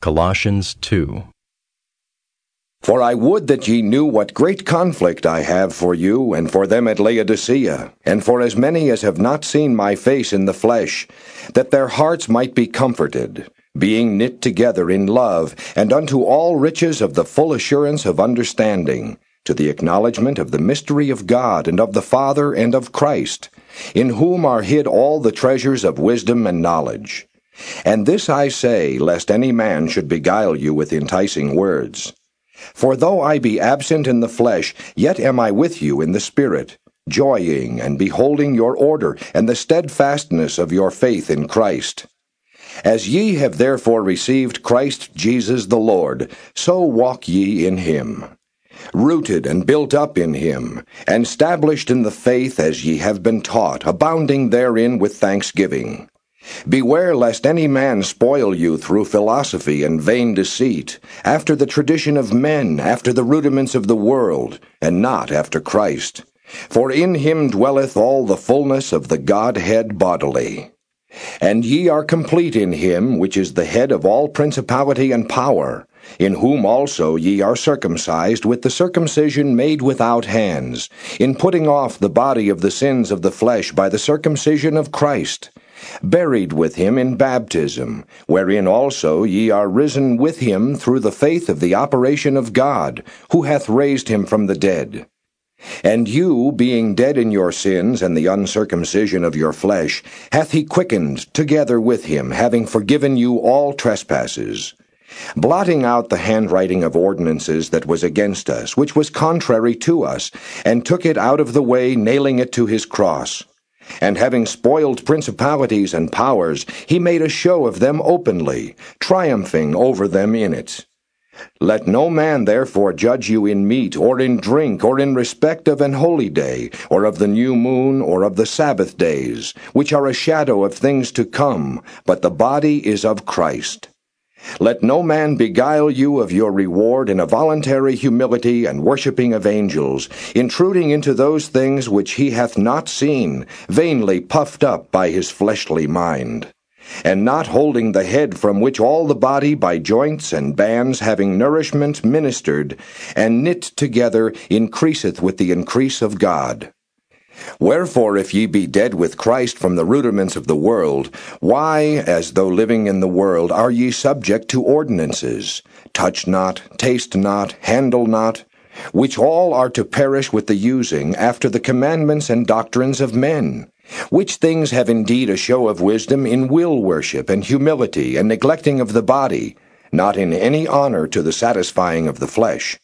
Colossians 2. For I would that ye knew what great conflict I have for you and for them at Laodicea, and for as many as have not seen my face in the flesh, that their hearts might be comforted, being knit together in love, and unto all riches of the full assurance of understanding, to the acknowledgement of the mystery of God and of the Father and of Christ, in whom are hid all the treasures of wisdom and knowledge. And this I say, lest any man should beguile you with enticing words. For though I be absent in the flesh, yet am I with you in the Spirit, joying and beholding your order and the steadfastness of your faith in Christ. As ye have therefore received Christ Jesus the Lord, so walk ye in him. Rooted and built up in him, and established in the faith as ye have been taught, abounding therein with thanksgiving. Beware lest any man spoil you through philosophy and vain deceit, after the tradition of men, after the rudiments of the world, and not after Christ. For in him dwelleth all the fullness of the Godhead bodily. And ye are complete in him, which is the head of all principality and power, in whom also ye are circumcised with the circumcision made without hands, in putting off the body of the sins of the flesh by the circumcision of Christ buried with him in baptism, wherein also ye are risen with him through the faith of the operation of God, who hath raised him from the dead. And you, being dead in your sins and the uncircumcision of your flesh, hath he quickened together with him, having forgiven you all trespasses, blotting out the handwriting of ordinances that was against us, which was contrary to us, and took it out of the way, nailing it to his cross. And having spoiled principalities and powers, he made a show of them openly, triumphing over them in it. Let no man therefore judge you in meat, or in drink, or in respect of an holy day, or of the new moon, or of the Sabbath days, which are a shadow of things to come, but the body is of Christ. Let no man beguile you of your reward in a voluntary humility and worshipping of angels, intruding into those things which he hath not seen, vainly puffed up by his fleshly mind. And not holding the head from which all the body by joints and bands having nourishment ministered, and knit together increaseth with the increase of God. Wherefore, if ye be dead with Christ from the rudiments of the world, why, as though living in the world, are ye subject to ordinances? Touch not, taste not, handle not, which all are to perish with the using, after the commandments and doctrines of men. Which things have indeed a show of wisdom in will worship and humility and neglecting of the body, not in any honor to the satisfying of the flesh.